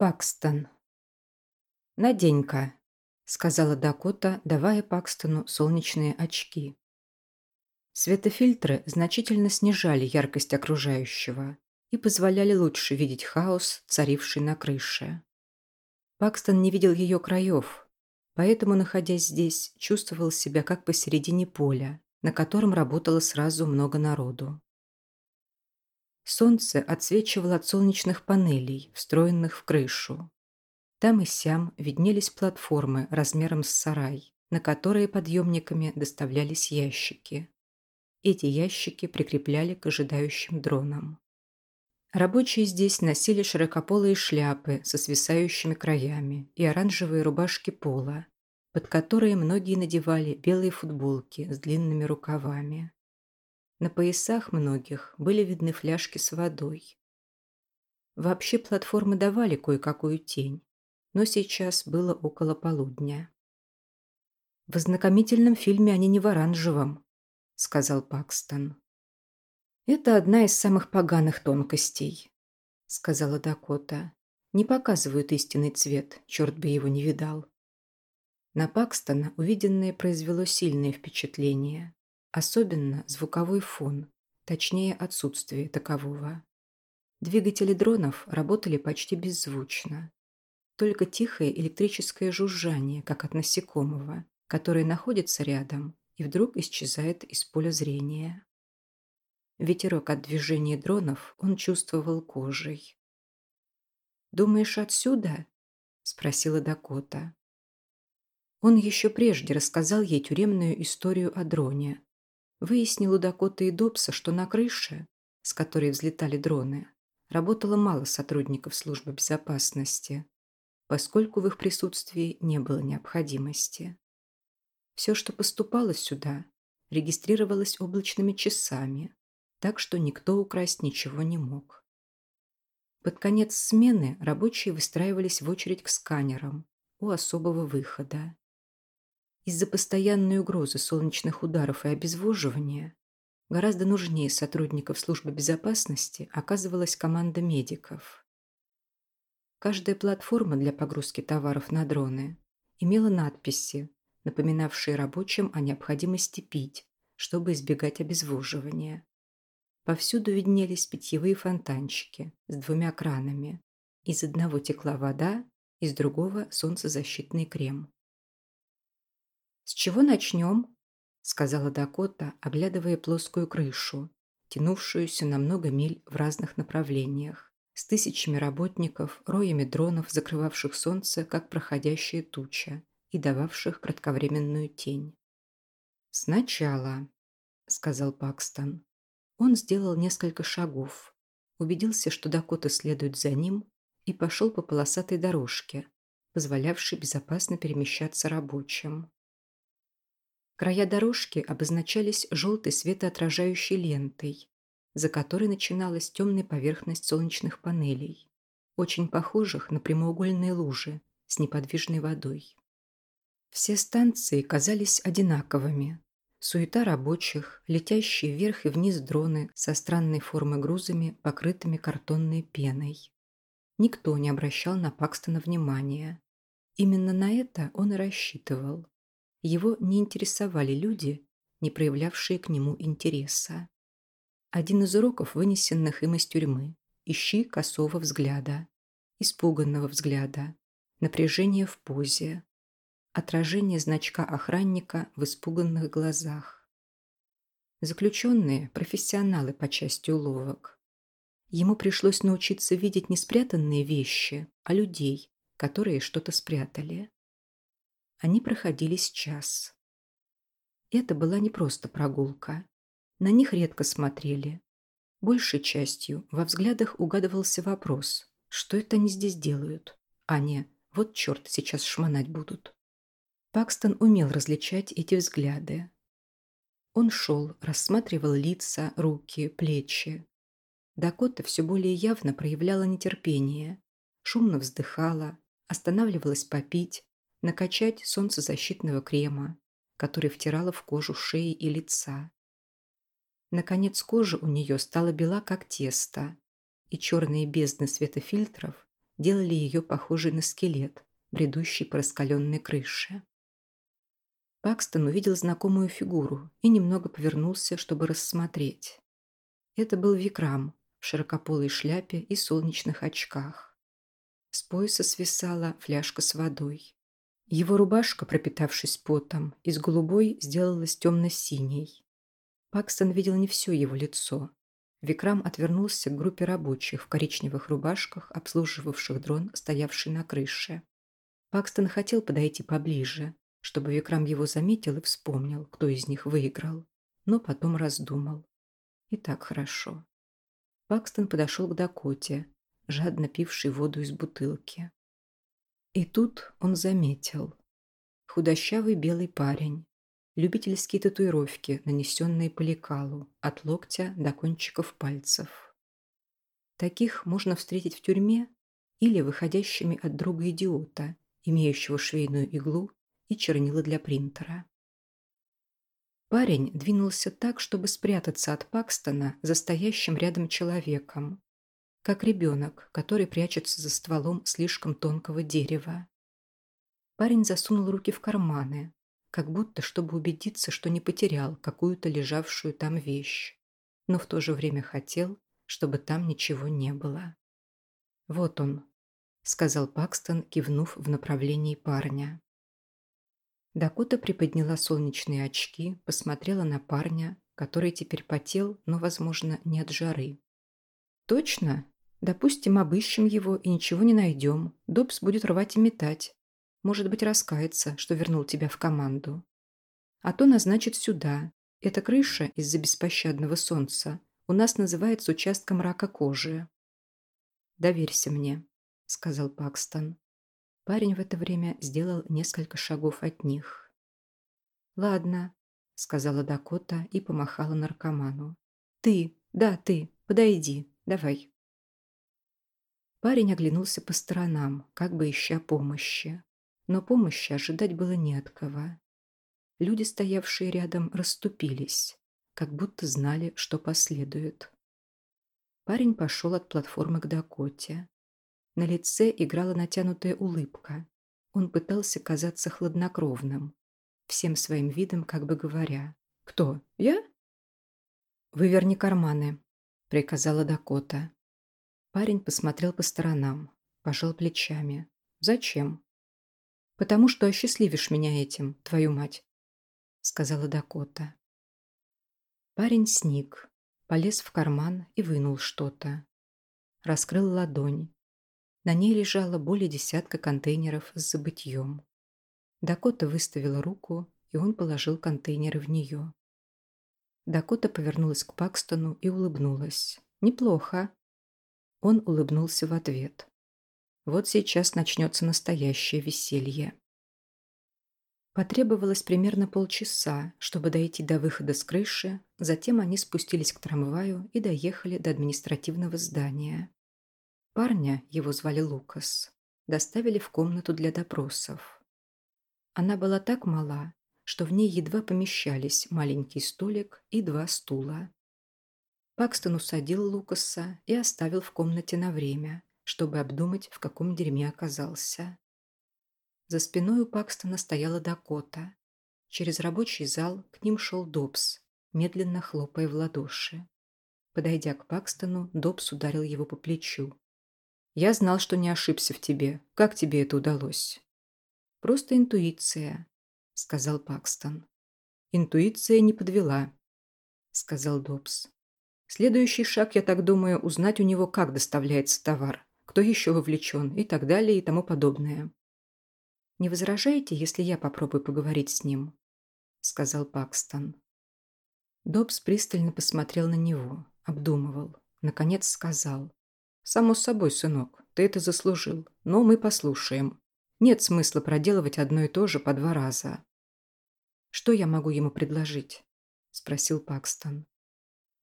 Пакстон. «Надень-ка», — сказала Дакота, давая Пакстону солнечные очки. Светофильтры значительно снижали яркость окружающего и позволяли лучше видеть хаос, царивший на крыше. Пакстон не видел ее краев, поэтому, находясь здесь, чувствовал себя как посередине поля, на котором работало сразу много народу. Солнце отсвечивало от солнечных панелей, встроенных в крышу. Там и сям виднелись платформы размером с сарай, на которые подъемниками доставлялись ящики. Эти ящики прикрепляли к ожидающим дронам. Рабочие здесь носили широкополые шляпы со свисающими краями и оранжевые рубашки пола, под которые многие надевали белые футболки с длинными рукавами. На поясах многих были видны фляжки с водой. Вообще платформы давали кое-какую тень, но сейчас было около полудня. «В ознакомительном фильме они не в оранжевом», — сказал Пакстон. «Это одна из самых поганых тонкостей», — сказала Дакота. «Не показывают истинный цвет, черт бы его не видал». На Пакстона увиденное произвело сильное впечатление. Особенно звуковой фон, точнее отсутствие такового. Двигатели дронов работали почти беззвучно. Только тихое электрическое жужжание, как от насекомого, которое находится рядом и вдруг исчезает из поля зрения. Ветерок от движения дронов он чувствовал кожей. «Думаешь, отсюда?» – спросила Дакота. Он еще прежде рассказал ей тюремную историю о дроне, Выяснил у Дакоты и Добса, что на крыше, с которой взлетали дроны, работало мало сотрудников службы безопасности, поскольку в их присутствии не было необходимости. Все, что поступало сюда, регистрировалось облачными часами, так что никто украсть ничего не мог. Под конец смены рабочие выстраивались в очередь к сканерам у особого выхода. Из-за постоянной угрозы солнечных ударов и обезвоживания гораздо нужнее сотрудников службы безопасности оказывалась команда медиков. Каждая платформа для погрузки товаров на дроны имела надписи, напоминавшие рабочим о необходимости пить, чтобы избегать обезвоживания. Повсюду виднелись питьевые фонтанчики с двумя кранами. Из одного текла вода, из другого – солнцезащитный крем. «С чего начнем?» – сказала Дакота, оглядывая плоскую крышу, тянувшуюся на много миль в разных направлениях, с тысячами работников, роями дронов, закрывавших солнце, как проходящая туча, и дававших кратковременную тень. «Сначала», – сказал Пакстон. Он сделал несколько шагов, убедился, что Дакота следует за ним, и пошел по полосатой дорожке, позволявшей безопасно перемещаться рабочим. Края дорожки обозначались желтой светоотражающей лентой, за которой начиналась темная поверхность солнечных панелей, очень похожих на прямоугольные лужи с неподвижной водой. Все станции казались одинаковыми. Суета рабочих, летящие вверх и вниз дроны со странной формы грузами, покрытыми картонной пеной. Никто не обращал на Пакстона внимания. Именно на это он и рассчитывал. Его не интересовали люди, не проявлявшие к нему интереса. Один из уроков, вынесенных им из тюрьмы – ищи косого взгляда, испуганного взгляда, напряжение в позе, отражение значка охранника в испуганных глазах. Заключенные – профессионалы по части уловок. Ему пришлось научиться видеть не спрятанные вещи, а людей, которые что-то спрятали. Они проходили час. Это была не просто прогулка. На них редко смотрели. Большей частью во взглядах угадывался вопрос, что это они здесь делают, а не «вот черт, сейчас шмонать будут». Пакстон умел различать эти взгляды. Он шел, рассматривал лица, руки, плечи. Дакота все более явно проявляла нетерпение, шумно вздыхала, останавливалась попить, накачать солнцезащитного крема, который втирала в кожу шеи и лица. Наконец кожа у нее стала бела, как тесто, и черные бездны светофильтров делали ее похожей на скелет, бредущий по раскаленной крыше. Пакстон увидел знакомую фигуру и немного повернулся, чтобы рассмотреть. Это был Викрам в широкополой шляпе и солнечных очках. С пояса свисала фляжка с водой. Его рубашка, пропитавшись потом, из голубой сделалась темно-синей. Пакстон видел не все его лицо. Викрам отвернулся к группе рабочих в коричневых рубашках, обслуживавших дрон, стоявший на крыше. Пакстон хотел подойти поближе, чтобы Викрам его заметил и вспомнил, кто из них выиграл, но потом раздумал. И так хорошо. Пакстон подошел к Дакоте, жадно пивший воду из бутылки. И тут он заметил. Худощавый белый парень, любительские татуировки, нанесенные по лекалу, от локтя до кончиков пальцев. Таких можно встретить в тюрьме или выходящими от друга идиота, имеющего швейную иглу и чернила для принтера. Парень двинулся так, чтобы спрятаться от Пакстона за стоящим рядом человеком, как ребенок, который прячется за стволом слишком тонкого дерева. Парень засунул руки в карманы, как будто чтобы убедиться, что не потерял какую-то лежавшую там вещь, но в то же время хотел, чтобы там ничего не было. «Вот он», — сказал Пакстон, кивнув в направлении парня. Дакота приподняла солнечные очки, посмотрела на парня, который теперь потел, но, возможно, не от жары. «Точно? Допустим, обыщем его и ничего не найдем. Добс будет рвать и метать. Может быть, раскается, что вернул тебя в команду. А то назначит сюда. Эта крыша из-за беспощадного солнца у нас называется участком рака кожи». «Доверься мне», — сказал Пакстон. Парень в это время сделал несколько шагов от них. «Ладно», — сказала Дакота и помахала наркоману. «Ты, да, ты, подойди, давай». Парень оглянулся по сторонам, как бы ища помощи. Но помощи ожидать было не от кого. Люди, стоявшие рядом, расступились, как будто знали, что последует. Парень пошел от платформы к Дакоте. На лице играла натянутая улыбка. Он пытался казаться хладнокровным, всем своим видом как бы говоря. «Кто? Я?» «Выверни карманы», — приказала Дакота. Парень посмотрел по сторонам, пожал плечами. «Зачем?» «Потому что осчастливишь меня этим, твою мать», — сказала Дакота. Парень сник, полез в карман и вынул что-то. Раскрыл ладонь. На ней лежало более десятка контейнеров с забытьем. Дакота выставила руку, и он положил контейнеры в нее. Дакота повернулась к Пакстону и улыбнулась. «Неплохо». Он улыбнулся в ответ. Вот сейчас начнется настоящее веселье. Потребовалось примерно полчаса, чтобы дойти до выхода с крыши, затем они спустились к трамваю и доехали до административного здания. Парня, его звали Лукас, доставили в комнату для допросов. Она была так мала, что в ней едва помещались маленький столик и два стула. Пакстон усадил Лукаса и оставил в комнате на время, чтобы обдумать, в каком дерьме оказался. За спиной у Пакстона стояла Дакота. Через рабочий зал к ним шел Добс, медленно хлопая в ладоши. Подойдя к Пакстону, Добс ударил его по плечу. Я знал, что не ошибся в тебе. Как тебе это удалось? Просто интуиция, сказал Пакстон. Интуиция не подвела, сказал Добс. Следующий шаг, я так думаю, узнать у него, как доставляется товар, кто еще вовлечен и так далее и тому подобное. «Не возражаете, если я попробую поговорить с ним?» – сказал Пакстон. Добс пристально посмотрел на него, обдумывал, наконец сказал. «Само собой, сынок, ты это заслужил, но мы послушаем. Нет смысла проделывать одно и то же по два раза». «Что я могу ему предложить?» – спросил Пакстон.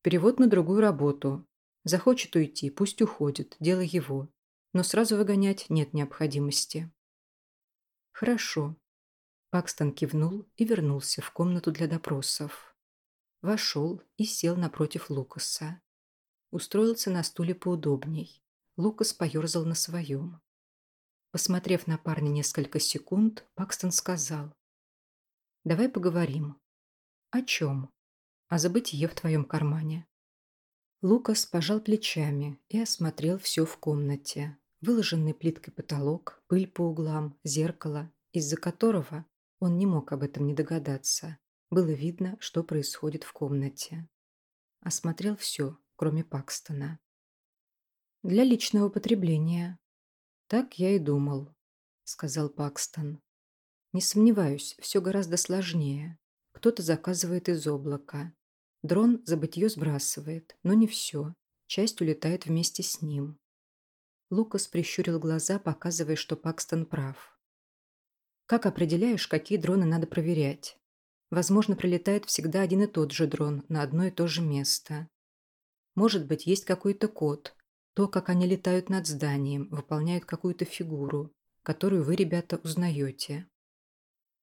«Перевод на другую работу. Захочет уйти, пусть уходит, дело его. Но сразу выгонять нет необходимости». «Хорошо». Пакстон кивнул и вернулся в комнату для допросов. Вошел и сел напротив Лукаса. Устроился на стуле поудобней. Лукас поерзал на своем. Посмотрев на парня несколько секунд, Пакстон сказал. «Давай поговорим». «О чем?» «О забытие в твоем кармане». Лукас пожал плечами и осмотрел все в комнате. Выложенный плиткой потолок, пыль по углам, зеркало, из-за которого он не мог об этом не догадаться. Было видно, что происходит в комнате. Осмотрел все, кроме Пакстона. «Для личного потребления», «Так я и думал», — сказал Пакстон. «Не сомневаюсь, все гораздо сложнее. Кто-то заказывает из облака. Дрон забытье сбрасывает, но не все. Часть улетает вместе с ним». Лукас прищурил глаза, показывая, что Пакстон прав. «Как определяешь, какие дроны надо проверять? Возможно, прилетает всегда один и тот же дрон на одно и то же место. Может быть, есть какой-то код, то, как они летают над зданием, выполняют какую-то фигуру, которую вы, ребята, узнаете.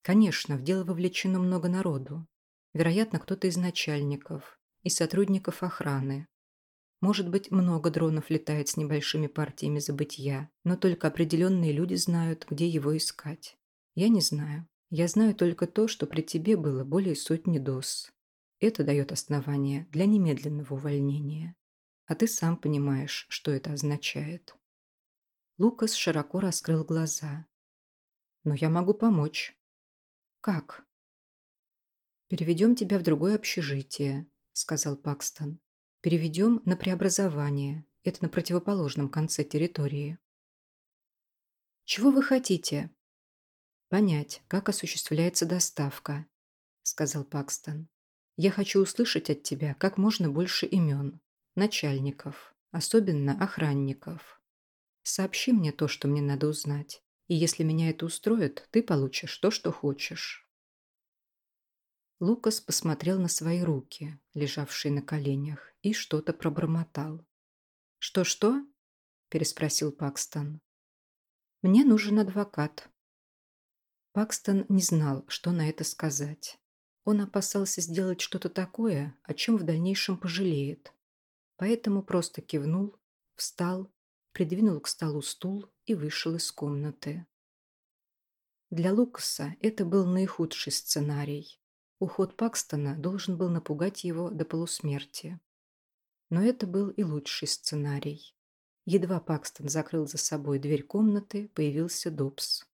Конечно, в дело вовлечено много народу. Вероятно, кто-то из начальников и сотрудников охраны. Может быть, много дронов летает с небольшими партиями забытия, но только определенные люди знают, где его искать. Я не знаю. Я знаю только то, что при тебе было более сотни доз. Это дает основание для немедленного увольнения. А ты сам понимаешь, что это означает. Лукас широко раскрыл глаза. Но я могу помочь. Как? Переведем тебя в другое общежитие, сказал Пакстон. Переведем на преобразование. Это на противоположном конце территории. Чего вы хотите? Понять, как осуществляется доставка, сказал Пакстон. Я хочу услышать от тебя как можно больше имен начальников, особенно охранников. Сообщи мне то, что мне надо узнать, и если меня это устроит, ты получишь то, что хочешь. Лукас посмотрел на свои руки, лежавшие на коленях, и что-то пробормотал. «Что-что?» – переспросил Пакстон. «Мне нужен адвокат». Пакстон не знал, что на это сказать. Он опасался сделать что-то такое, о чем в дальнейшем пожалеет, поэтому просто кивнул, встал, придвинул к столу стул и вышел из комнаты. Для Лукаса это был наихудший сценарий. Уход Пакстона должен был напугать его до полусмерти. Но это был и лучший сценарий. Едва Пакстон закрыл за собой дверь комнаты, появился Добс.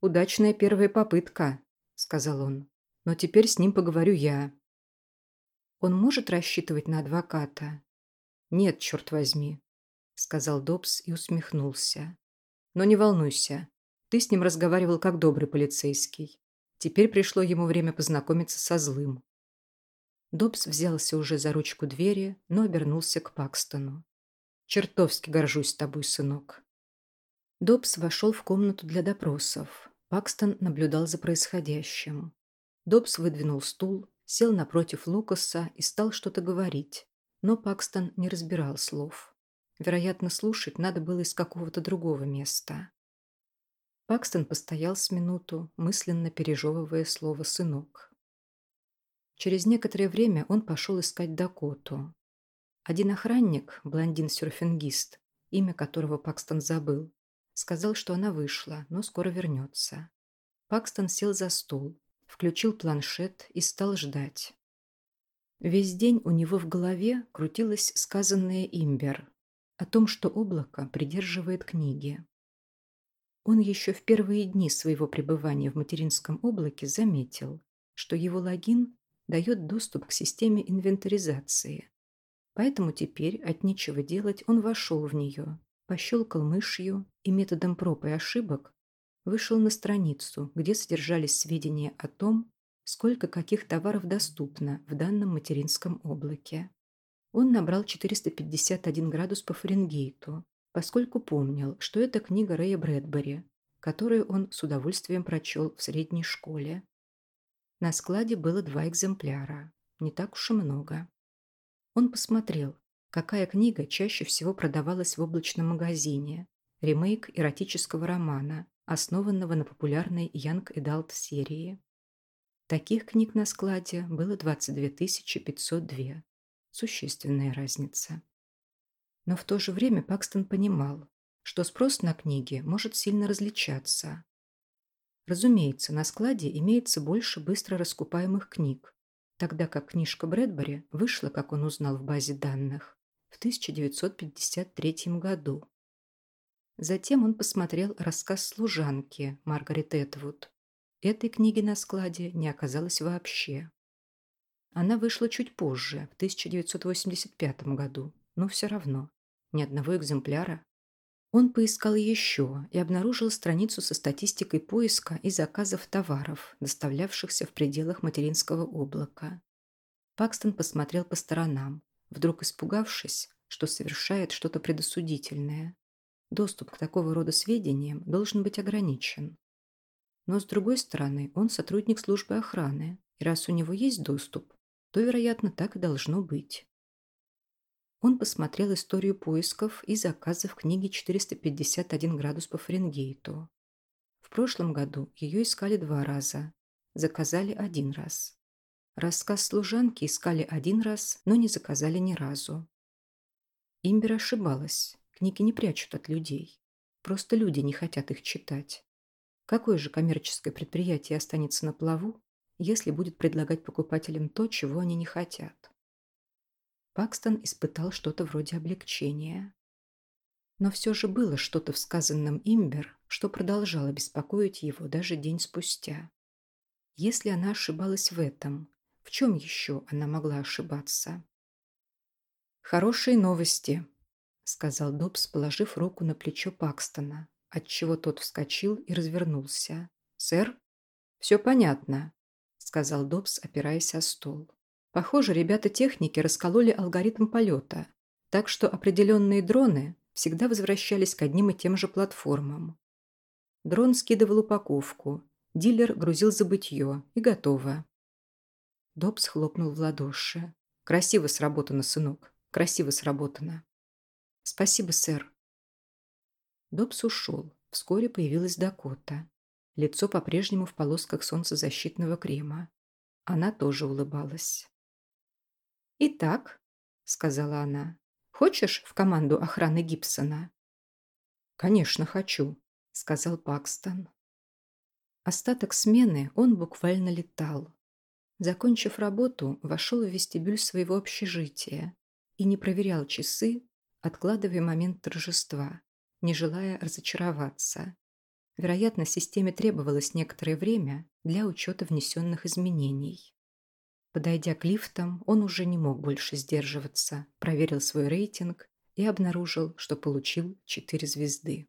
«Удачная первая попытка», — сказал он. «Но теперь с ним поговорю я». Он может рассчитывать на адвоката? «Нет, черт возьми», — сказал Добс и усмехнулся. «Но не волнуйся. Ты с ним разговаривал как добрый полицейский. Теперь пришло ему время познакомиться со злым». Добс взялся уже за ручку двери, но обернулся к Пакстону. «Чертовски горжусь тобой, сынок». Добс вошел в комнату для допросов. Пакстон наблюдал за происходящим. Добс выдвинул стул, сел напротив Лукаса и стал что-то говорить, но Пакстон не разбирал слов. Вероятно, слушать надо было из какого-то другого места. Пакстон постоял с минуту, мысленно пережевывая слово «сынок». Через некоторое время он пошел искать Дакоту. Один охранник, блондин-сюрфингист, имя которого Пакстон забыл, сказал, что она вышла, но скоро вернется. Пакстон сел за стол, включил планшет и стал ждать. Весь день у него в голове крутилось сказанное Имбер о том, что облако придерживает книги. Он еще в первые дни своего пребывания в материнском облаке заметил, что его логин дает доступ к системе инвентаризации. Поэтому теперь от нечего делать он вошел в нее, пощелкал мышью и методом проб и ошибок вышел на страницу, где содержались сведения о том, сколько каких товаров доступно в данном материнском облаке. Он набрал 451 градус по Фаренгейту, поскольку помнил, что это книга Рэя Брэдбери, которую он с удовольствием прочел в средней школе. На складе было два экземпляра, не так уж и много. Он посмотрел, какая книга чаще всего продавалась в облачном магазине, ремейк эротического романа, основанного на популярной Young Adult серии. Таких книг на складе было 22 502. Существенная разница. Но в то же время Пакстон понимал, что спрос на книги может сильно различаться. Разумеется, на складе имеется больше быстро раскупаемых книг, тогда как книжка Брэдбери вышла, как он узнал в базе данных, в 1953 году. Затем он посмотрел рассказ служанки Маргарет Этвуд. Этой книги на складе не оказалось вообще. Она вышла чуть позже, в 1985 году, но все равно. Ни одного экземпляра. Он поискал еще и обнаружил страницу со статистикой поиска и заказов товаров, доставлявшихся в пределах материнского облака. Пакстон посмотрел по сторонам, вдруг испугавшись, что совершает что-то предосудительное. Доступ к такого рода сведениям должен быть ограничен. Но, с другой стороны, он сотрудник службы охраны, и раз у него есть доступ, то, вероятно, так и должно быть. Он посмотрел историю поисков и заказов книги «451 градус по Фаренгейту». В прошлом году ее искали два раза, заказали один раз. Рассказ служанки искали один раз, но не заказали ни разу. Имбер ошибалась. Книги не прячут от людей. Просто люди не хотят их читать. Какое же коммерческое предприятие останется на плаву, если будет предлагать покупателям то, чего они не хотят. Пакстон испытал что-то вроде облегчения. Но все же было что-то в сказанном Имбер, что продолжало беспокоить его даже день спустя. Если она ошибалась в этом, в чем еще она могла ошибаться? «Хорошие новости», — сказал Добс, положив руку на плечо Пакстона, отчего тот вскочил и развернулся. «Сэр, все понятно сказал Добс, опираясь о стол. Похоже, ребята-техники раскололи алгоритм полета, так что определенные дроны всегда возвращались к одним и тем же платформам. Дрон скидывал упаковку, дилер грузил забытье и готово. Добс хлопнул в ладоши. «Красиво сработано, сынок, красиво сработано». «Спасибо, сэр». Добс ушел. Вскоре появилась Дакота. Лицо по-прежнему в полосках солнцезащитного крема. Она тоже улыбалась. «Итак», — сказала она, — «хочешь в команду охраны Гибсона?» «Конечно, хочу», — сказал Пакстон. Остаток смены он буквально летал. Закончив работу, вошел в вестибюль своего общежития и не проверял часы, откладывая момент торжества, не желая разочароваться. Вероятно, системе требовалось некоторое время для учета внесенных изменений. Подойдя к лифтам, он уже не мог больше сдерживаться, проверил свой рейтинг и обнаружил, что получил 4 звезды.